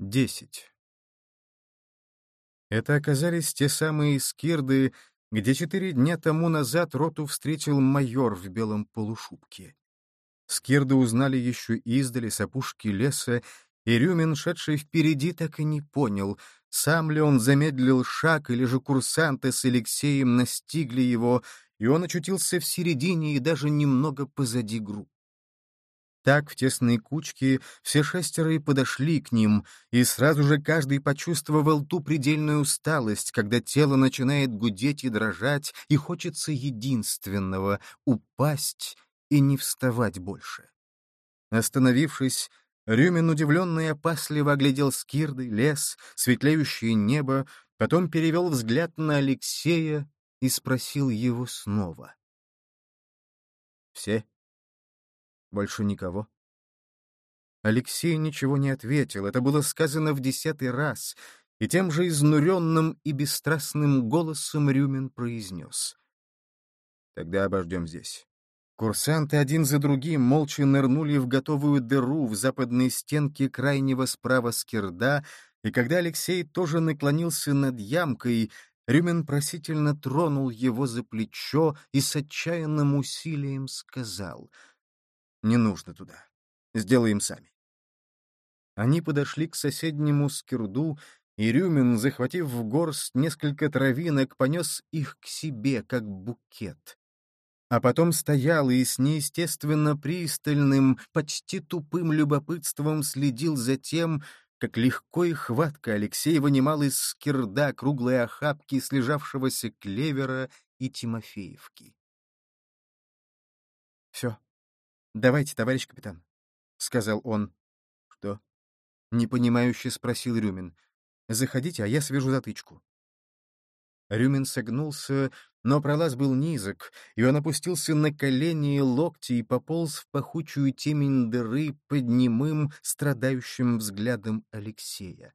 Десять. Это оказались те самые скирды, где четыре дня тому назад роту встретил майор в белом полушубке. Скирды узнали еще издали с опушки леса, и Рюмин, шедший впереди, так и не понял, сам ли он замедлил шаг, или же курсанты с Алексеем настигли его, и он очутился в середине и даже немного позади группы. Так в тесной кучке все шестеро и подошли к ним, и сразу же каждый почувствовал ту предельную усталость, когда тело начинает гудеть и дрожать, и хочется единственного — упасть и не вставать больше. Остановившись, Рюмин удивленно и опасливо оглядел скирды, лес, светлеющее небо, потом перевел взгляд на Алексея и спросил его снова. «Все?» Больше никого. Алексей ничего не ответил, это было сказано в десятый раз, и тем же изнуренным и бесстрастным голосом Рюмин произнес. «Тогда обождем здесь». Курсанты один за другим молча нырнули в готовую дыру в западной стенке крайнего справа скирда, и когда Алексей тоже наклонился над ямкой, Рюмин просительно тронул его за плечо и с отчаянным усилием сказал — не нужно туда. Сделаем сами. Они подошли к соседнему скирду, и Рюмин, захватив в горсть несколько травинок, понес их к себе, как букет. А потом стоял и с неестественно пристальным, почти тупым любопытством следил за тем, как легко и хватко Алексей вынимал из скирда круглые охапки слежавшегося клевера и Тимофеевки. «Все», «Давайте, товарищ капитан», — сказал он. «Что?» — непонимающе спросил Рюмин. «Заходите, а я свяжу затычку». Рюмин согнулся, но пролаз был низок, и он опустился на колени и локти и пополз в пахучую темень дыры под немым, страдающим взглядом Алексея.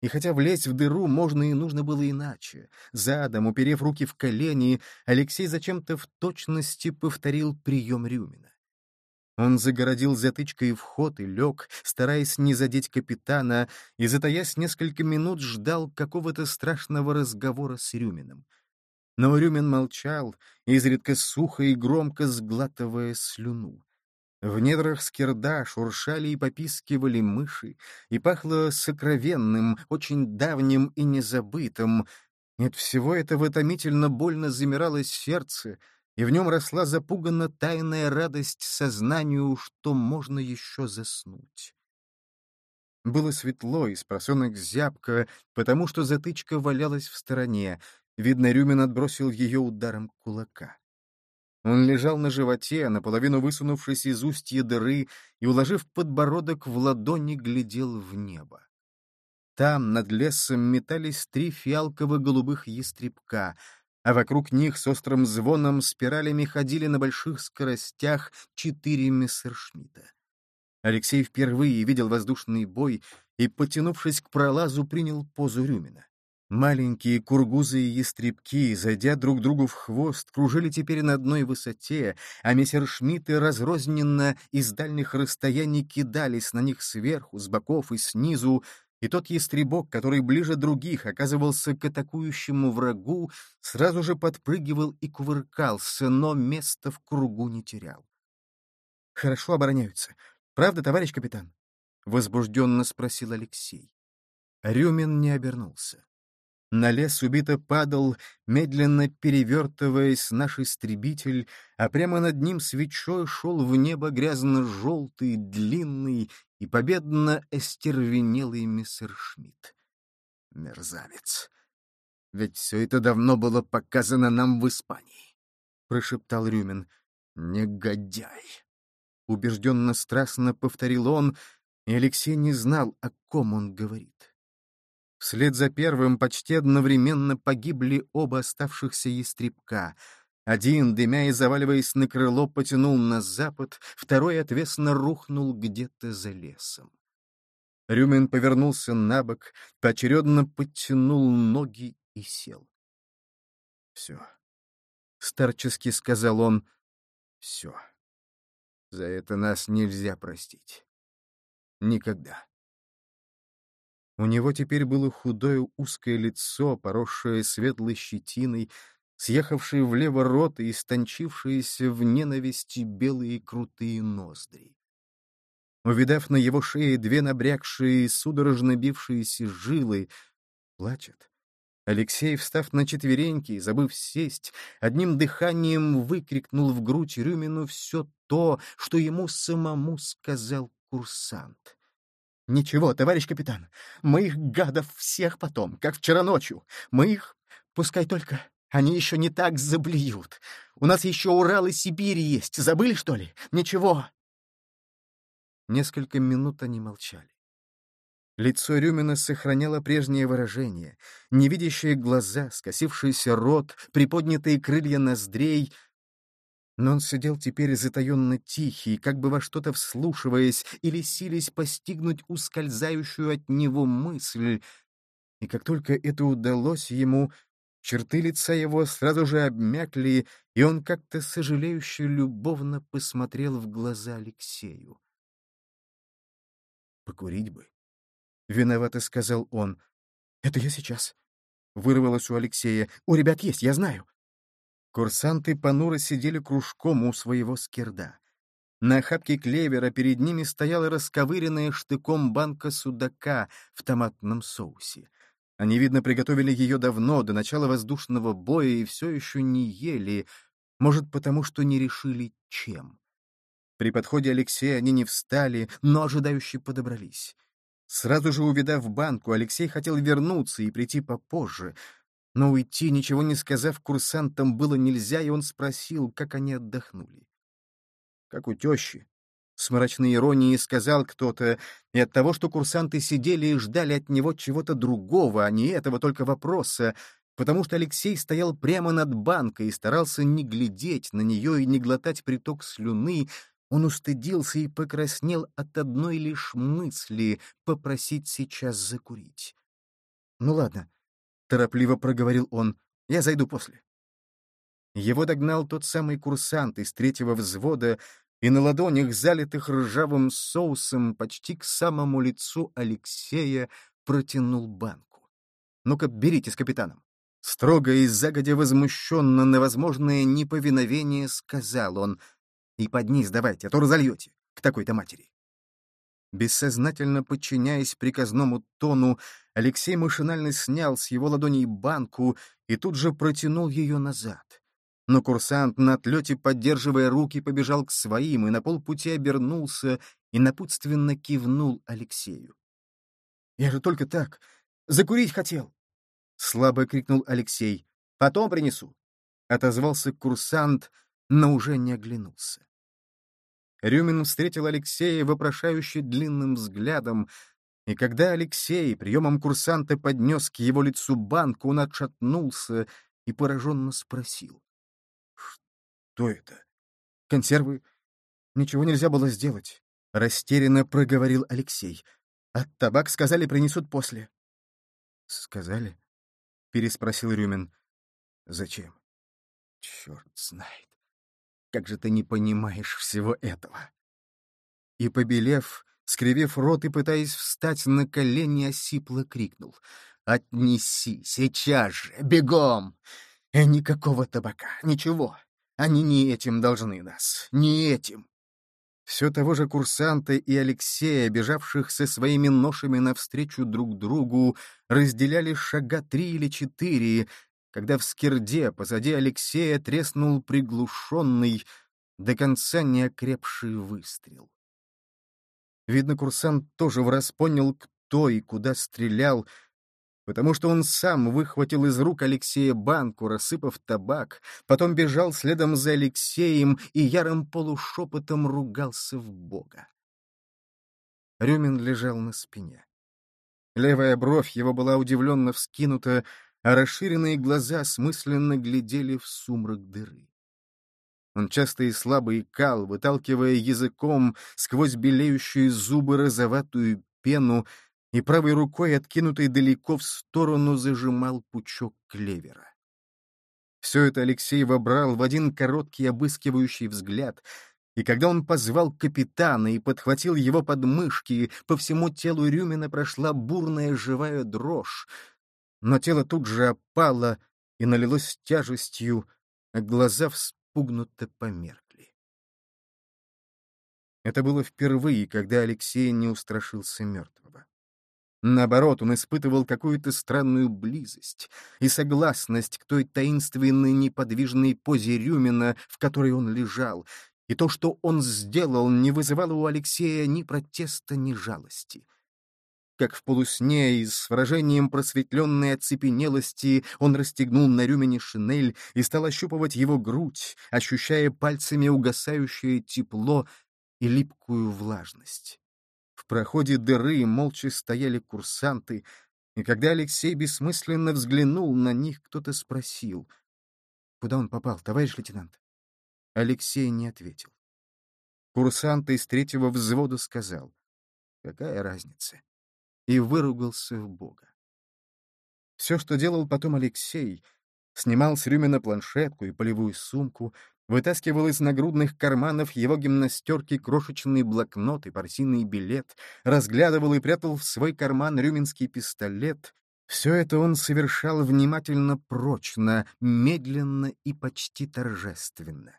И хотя влезть в дыру можно и нужно было иначе, задом, уперев руки в колени, Алексей зачем-то в точности повторил прием Рюмина. Он загородил затычкой вход и лег, стараясь не задеть капитана, и, затаясь несколько минут, ждал какого-то страшного разговора с Рюмином. Но Рюмин молчал, изредка сухо и громко сглатывая слюну. В недрах скирда шуршали и попискивали мыши, и пахло сокровенным, очень давним и незабытым. От всего этого томительно больно замиралось сердце, и в нем росла запуганно тайная радость сознанию, что можно еще заснуть. Было светло и спросонок зябко, потому что затычка валялась в стороне. Видно, Рюмин отбросил ее ударом кулака. Он лежал на животе, наполовину высунувшись из устья дыры, и, уложив подбородок в ладони, глядел в небо. Там, над лесом, метались три фиалково-голубых ястребка — а вокруг них с острым звоном спиралями ходили на больших скоростях четыре мессершмитта. Алексей впервые видел воздушный бой и, потянувшись к пролазу, принял позу Рюмина. Маленькие кургузы и ястребки, зайдя друг другу в хвост, кружили теперь на одной высоте, а мессершмитты разрозненно из дальних расстояний кидались на них сверху, с боков и снизу, и тот ястребок, который ближе других оказывался к атакующему врагу, сразу же подпрыгивал и кувыркался, но места в кругу не терял. «Хорошо обороняются. Правда, товарищ капитан?» — возбужденно спросил Алексей. Рюмин не обернулся. На лес убито падал, медленно перевертываясь наш истребитель, а прямо над ним свечой шел в небо грязно-желтый, длинный и победно остервенелый мессершмитт. Мерзавец! Ведь все это давно было показано нам в Испании, — прошептал Рюмин. Негодяй! Убежденно страстно повторил он, и Алексей не знал, о ком он говорит. Вслед за первым почти одновременно погибли оба оставшихся ястребка. Один, дымя и заваливаясь на крыло, потянул на запад, второй отвесно рухнул где-то за лесом. Рюмин повернулся на бок, поочередно подтянул ноги и сел. «Все», — старчески сказал он, — «все. За это нас нельзя простить. Никогда». У него теперь было худое узкое лицо, поросшее светлой щетиной, съехавшие влево рот и истончившиеся в ненависти белые крутые ноздри. Увидав на его шее две набрякшие, судорожно бившиеся жилы, плачет. Алексей, встав на четвереньки, забыв сесть, одним дыханием выкрикнул в грудь Рюмину все то, что ему самому сказал курсант. «Ничего, товарищ капитан, мы их гадов всех потом, как вчера ночью. Мы их, пускай только, они еще не так заблюют. У нас еще Урал и Сибирь есть, забыли, что ли? Ничего». Несколько минут они молчали. Лицо Рюмина сохраняло прежнее выражение. Невидящие глаза, скосившийся рот, приподнятые крылья ноздрей. Но он сидел теперь затаенно тихий, как бы во что-то вслушиваясь или сились постигнуть ускользающую от него мысль. И как только это удалось ему, черты лица его сразу же обмякли, и он как-то сожалеюще любовно посмотрел в глаза Алексею. «Покурить бы», — виновато сказал он. «Это я сейчас», — вырвалось у Алексея. «У ребят есть, я знаю». Курсанты понуро сидели кружком у своего скирда. На охапке клевера перед ними стояла расковыренная штыком банка судака в томатном соусе. Они, видно, приготовили ее давно, до начала воздушного боя, и все еще не ели, может, потому что не решили, чем. При подходе Алексея они не встали, но ожидающие подобрались. Сразу же увидав банку, Алексей хотел вернуться и прийти попозже, но уйти, ничего не сказав курсантам, было нельзя, и он спросил, как они отдохнули. «Как у тещи», — с мрачной иронией сказал кто-то, и от того, что курсанты сидели и ждали от него чего-то другого, а не этого только вопроса, потому что Алексей стоял прямо над банкой и старался не глядеть на нее и не глотать приток слюны, он устыдился и покраснел от одной лишь мысли попросить сейчас закурить. «Ну ладно», — торопливо проговорил он, — «я зайду после». Его догнал тот самый курсант из третьего взвода, и на ладонях, залитых ржавым соусом, почти к самому лицу Алексея протянул банку. «Ну-ка, берите с капитаном». Строго и загодя возмущенно на возможное неповиновение сказал он — и под давайте, а то разольете к такой-то матери. Бессознательно подчиняясь приказному тону, Алексей машинально снял с его ладоней банку и тут же протянул ее назад. Но курсант на отлете, поддерживая руки, побежал к своим и на полпути обернулся и напутственно кивнул Алексею. «Я же только так, закурить хотел!» — слабо крикнул Алексей. «Потом принесу!» — отозвался курсант, но уже не оглянулся. Рюмин встретил Алексея вопрошающе длинным взглядом, и когда Алексей приемом курсанта поднес к его лицу банку, он отшатнулся и пораженно спросил. «Что это? Консервы? Ничего нельзя было сделать», — растерянно проговорил Алексей. «А табак, сказали, принесут после». «Сказали?» — переспросил Рюмин. «Зачем?» «Черт знает. Как же ты не понимаешь всего этого?» И, побелев, скривив рот и пытаясь встать на колени, осипло крикнул. «Отнеси, сейчас же, бегом! И никакого табака, ничего. Они не этим должны нас, не этим!» Все того же курсанта и Алексея, бежавших со своими ношами навстречу друг другу, разделяли шага три или четыре, когда в скирде позади Алексея треснул приглушенный, до конца не окрепший выстрел. Видно, курсант тоже враз понял, кто и куда стрелял, потому что он сам выхватил из рук Алексея банку, рассыпав табак, потом бежал следом за Алексеем и ярым полушепотом ругался в Бога. Рюмин лежал на спине. Левая бровь его была удивленно вскинута, а расширенные глаза смысленно глядели в сумрак дыры. Он часто и слабо икал, выталкивая языком сквозь белеющие зубы розоватую пену и правой рукой, откинутой далеко в сторону, зажимал пучок клевера. Все это Алексей вобрал в один короткий обыскивающий взгляд, И когда он позвал капитана и подхватил его подмышки, по всему телу Рюмина прошла бурная живая дрожь. Но тело тут же опало и налилось тяжестью, а глаза вспугнуто померкли. Это было впервые, когда Алексей не устрашился мертвого. Наоборот, он испытывал какую-то странную близость и согласность к той таинственной неподвижной позе Рюмина, в которой он лежал, и то, что он сделал, не вызывало у Алексея ни протеста, ни жалости. Как в полусне и с выражением просветленной оцепенелости он расстегнул на Рюмине шинель и стал ощупывать его грудь, ощущая пальцами угасающее тепло и липкую влажность. В проходе дыры молча стояли курсанты, и когда Алексей бессмысленно взглянул на них, кто-то спросил, «Куда он попал, товарищ лейтенант?» Алексей не ответил. Курсант из третьего взвода сказал, «Какая разница?» И выругался в Бога. Все, что делал потом Алексей, снимал с Рюмина планшетку и полевую сумку, вытаскивал из нагрудных карманов его гимнастерки крошечный блокнот и партийный билет, разглядывал и прятал в свой карман рюминский пистолет. Все это он совершал внимательно прочно, медленно и почти торжественно.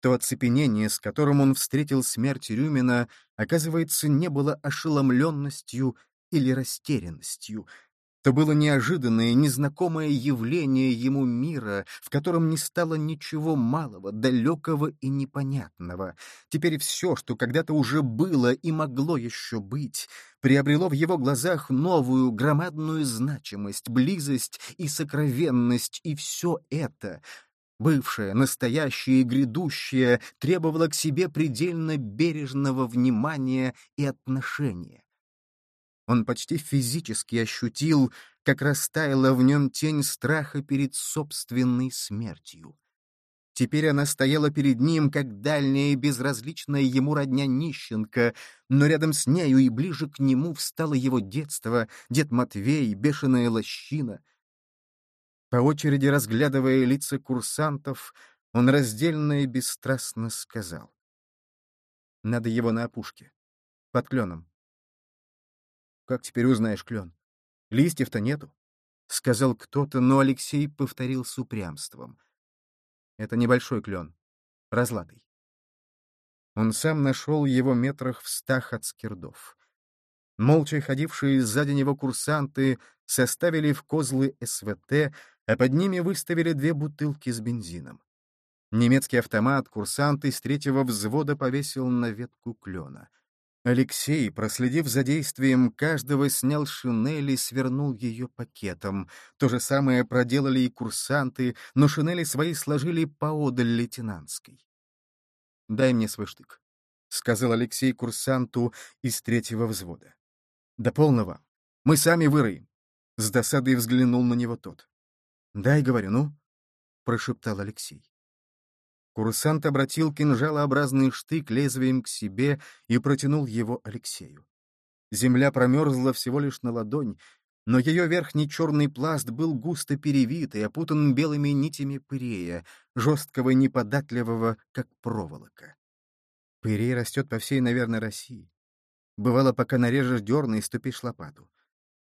То оцепенение, с которым он встретил смерть Рюмина, оказывается, не было ошеломленностью или растерянностью — то было неожиданное, незнакомое явление ему мира, в котором не стало ничего малого, далекого и непонятного. Теперь все, что когда-то уже было и могло еще быть, приобрело в его глазах новую громадную значимость, близость и сокровенность, и все это — бывшее, настоящее и грядущее требовало к себе предельно бережного внимания и отношения. Он почти физически ощутил, как растаяла в нем тень страха перед собственной смертью. Теперь она стояла перед ним, как дальняя и безразличная ему родня нищенка, но рядом с нею и ближе к нему встало его детство, дед Матвей, бешеная лощина. По очереди разглядывая лица курсантов, он раздельно и бесстрастно сказал. «Надо его на опушке, под кленом. Как теперь узнаешь клен? Листьев-то нету, — сказал кто-то, но Алексей повторил с упрямством. Это небольшой клен, разлатый. Он сам нашел его метрах в стах от скирдов. Молча ходившие сзади него курсанты составили в козлы СВТ, а под ними выставили две бутылки с бензином. Немецкий автомат курсант из третьего взвода повесил на ветку клена — Алексей, проследив за действием каждого, снял шинель и свернул ее пакетом. То же самое проделали и курсанты, но шинели свои сложили поодаль лейтенантской. «Дай мне свой штык», — сказал Алексей курсанту из третьего взвода. «Да полного. Мы сами выроем». С досадой взглянул на него тот. «Дай, говорю, ну», — прошептал Алексей. Курсант обратил кинжалообразный штык лезвием к себе и протянул его Алексею. Земля промерзла всего лишь на ладонь, но ее верхний черный пласт был густо перевит и опутан белыми нитями пырея, жесткого и неподатливого, как проволока. Пырей растет по всей, наверное, России. Бывало, пока нарежешь дерна и ступишь лопату.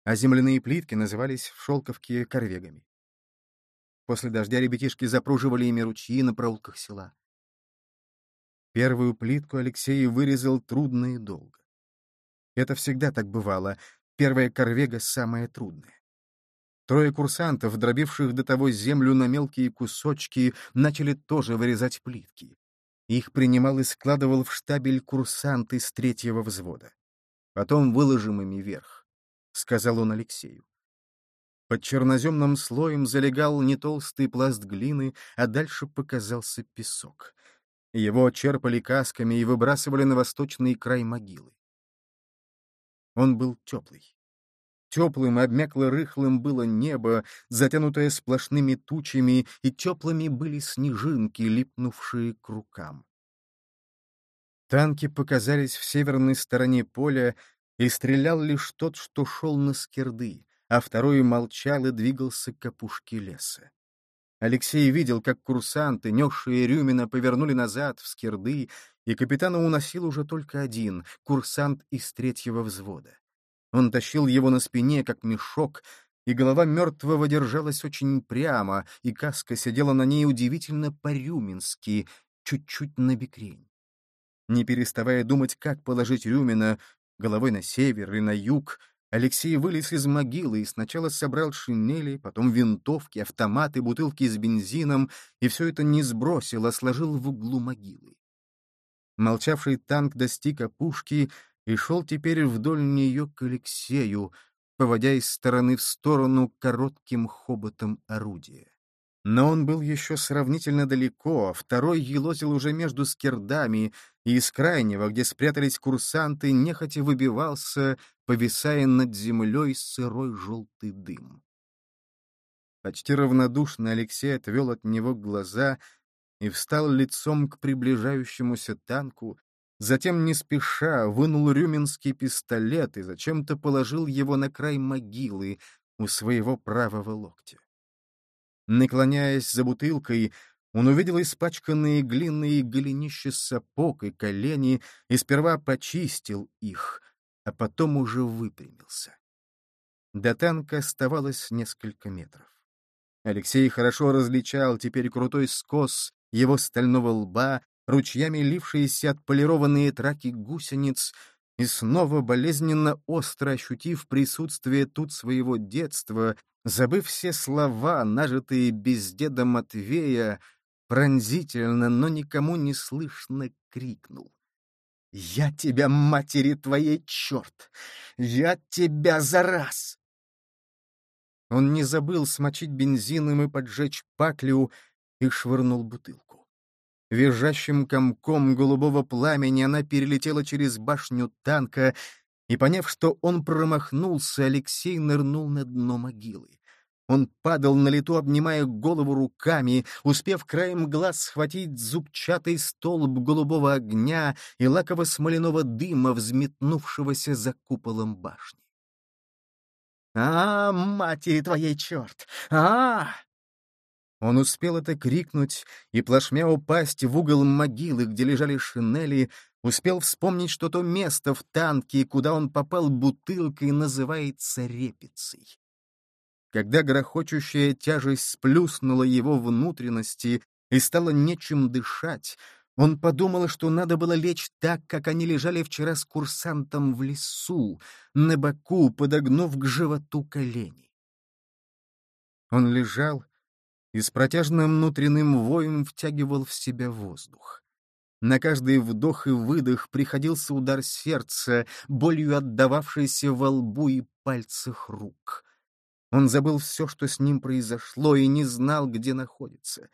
А земляные плитки назывались в шелковке корвегами. После дождя ребятишки запруживали ими ручьи на проулках села. Первую плитку Алексей вырезал трудно и долго. Это всегда так бывало. Первая корвега самая трудная. Трое курсантов, дробивших до того землю на мелкие кусочки, начали тоже вырезать плитки. Их принимал и складывал в штабель курсант из третьего взвода. Потом выложим ими вверх, — сказал он Алексею. Под черноземным слоем залегал не толстый пласт глины, а дальше показался песок. Его черпали касками и выбрасывали на восточный край могилы. Он был теплый. Теплым обмякло-рыхлым было небо, затянутое сплошными тучами, и теплыми были снежинки, липнувшие к рукам. Танки показались в северной стороне поля, и стрелял лишь тот, что шел на скирды а второй молчал и двигался к опушке леса. Алексей видел, как курсанты, несшие Рюмина, повернули назад, в скирды, и капитана уносил уже только один — курсант из третьего взвода. Он тащил его на спине, как мешок, и голова мертвого держалась очень прямо, и каска сидела на ней удивительно по-рюмински, чуть-чуть на бекрень. Не переставая думать, как положить Рюмина, головой на север или на юг, Алексей вылез из могилы и сначала собрал шинели, потом винтовки, автоматы, бутылки с бензином, и все это не сбросил, а сложил в углу могилы. Молчавший танк достиг опушки и шел теперь вдоль нее к Алексею, поводя из стороны в сторону коротким хоботом орудия. Но он был еще сравнительно далеко, а второй елозил уже между скирдами, и из крайнего, где спрятались курсанты, нехотя выбивался, повисая над землей сырой желтый дым. Почти равнодушно Алексей отвел от него глаза и встал лицом к приближающемуся танку, затем не спеша вынул рюминский пистолет и зачем-то положил его на край могилы у своего правого локтя. Наклоняясь за бутылкой, он увидел испачканные глиные голенища сапог и колени и сперва почистил их, а потом уже выпрямился. До танка оставалось несколько метров. Алексей хорошо различал теперь крутой скос его стального лба, ручьями лившиеся отполированные траки гусениц, и снова болезненно остро ощутив присутствие тут своего детства, забыв все слова, нажитые без деда Матвея, пронзительно, но никому не слышно крикнул. «Я тебя, матери твоей, черт! Я тебя за раз!» Он не забыл смочить бензином и поджечь паклю и швырнул бутылку. Визжащим комком голубого пламени она перелетела через башню танка, и, поняв, что он промахнулся, Алексей нырнул на дно могилы. Он падал на лету, обнимая голову руками, успев краем глаз схватить зубчатый столб голубого огня и лаково-смоляного дыма, взметнувшегося за куполом башни. «А, матери твоей черт! а, Он успел это крикнуть и плашмя упасть в угол могилы, где лежали шинели, успел вспомнить, что то место в танке, куда он попал бутылкой, называется репицей. Когда грохочущая тяжесть сплюснула его внутренности и стало нечем дышать, он подумал, что надо было лечь так, как они лежали вчера с курсантом в лесу, на боку, подогнув к животу колени. Он лежал и с протяжным внутренним воем втягивал в себя воздух. На каждый вдох и выдох приходился удар сердца, болью отдававшийся во лбу и пальцах рук. Он забыл все, что с ним произошло, и не знал, где находится.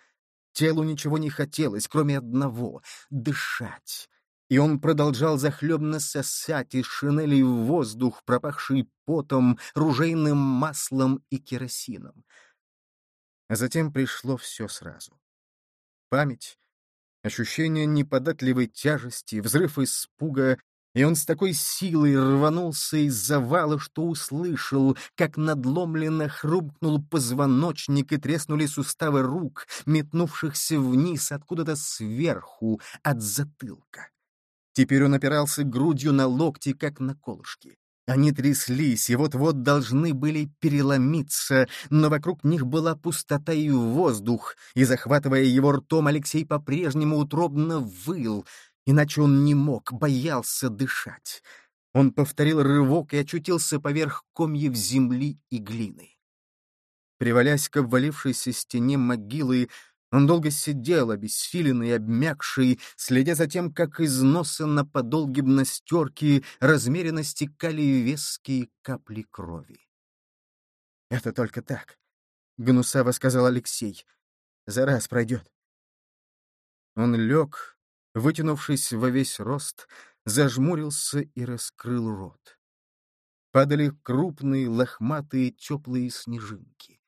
Телу ничего не хотелось, кроме одного — дышать. И он продолжал захлебно сосать из шинели в воздух, пропахший потом, ружейным маслом и керосином. А затем пришло все сразу. Память, ощущение неподатливой тяжести, взрыв испуга, и он с такой силой рванулся из завала, что услышал, как надломленно хрумкнул позвоночник и треснули суставы рук, метнувшихся вниз откуда-то сверху, от затылка. Теперь он опирался грудью на локти, как на колышки. Они тряслись и вот-вот должны были переломиться, но вокруг них была пустота и воздух, и, захватывая его ртом, Алексей по-прежнему утробно выл — иначе он не мог, боялся дышать. Он повторил рывок и очутился поверх комьев земли и глины. Привалясь к обвалившейся стене могилы, он долго сидел, обессиленный, обмякший, следя за тем, как из носа на подол гимнастерки размеренно стекали веские капли крови. «Это только так», — гнусаво сказал Алексей. «За раз пройдет». Он лег, вытянувшись во весь рост, зажмурился и раскрыл рот. Падали крупные, лохматые, теплые снежинки.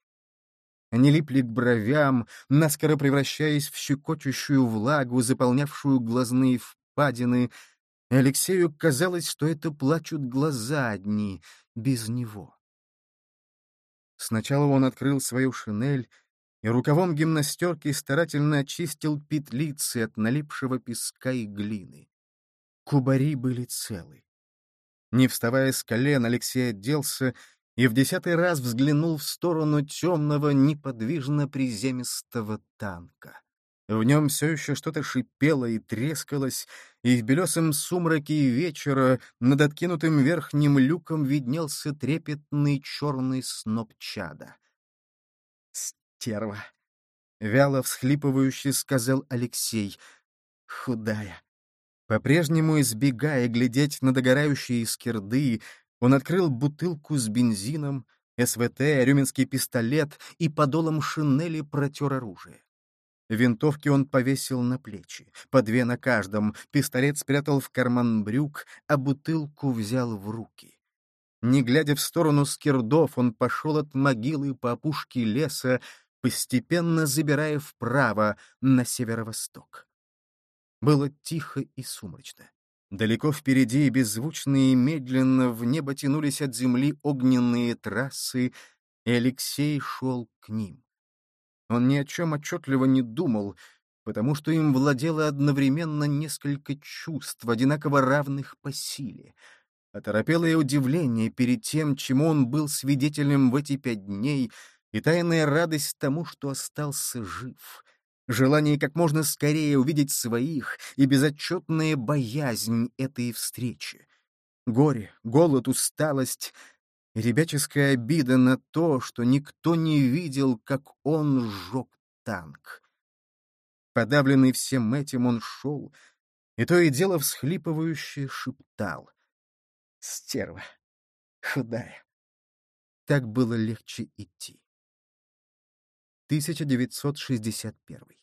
Они липли к бровям, наскоро превращаясь в щекочущую влагу, заполнявшую глазные впадины. Алексею казалось, что это плачут глаза одни, без него. Сначала он открыл свою шинель и рукавом гимнастерки старательно очистил петлицы от налипшего песка и глины. Кубари были целы. Не вставая с колен, Алексей оделся и в десятый раз взглянул в сторону темного, неподвижно приземистого танка. В нем все еще что-то шипело и трескалось, и в белесом сумраке вечера над откинутым верхним люком виднелся трепетный черный сноп чада. «Стерва!» — вяло всхлипывающе сказал Алексей. «Худая!» По-прежнему избегая глядеть на догорающие скирды, он открыл бутылку с бензином, СВТ, рюминский пистолет и подолом шинели протер оружие. Винтовки он повесил на плечи, по две на каждом, пистолет спрятал в карман брюк, а бутылку взял в руки. Не глядя в сторону скирдов, он пошел от могилы по опушке леса, постепенно забирая вправо, на северо-восток. Было тихо и сумрачно. Далеко впереди, беззвучно и медленно, в небо тянулись от земли огненные трассы, и Алексей шел к ним. Он ни о чем отчетливо не думал, потому что им владело одновременно несколько чувств, одинаково равных по силе. Оторопелое удивление перед тем, чему он был свидетелем в эти пять дней, и тайная радость тому, что остался жив. Желание как можно скорее увидеть своих и безотчетная боязнь этой встречи. Горе, голод, усталость ребяческая обида на то, что никто не видел, как он сжег танк. Подавленный всем этим он шел, и то и дело всхлипывающе шептал. «Стерва! Худая!» Так было легче идти. 1961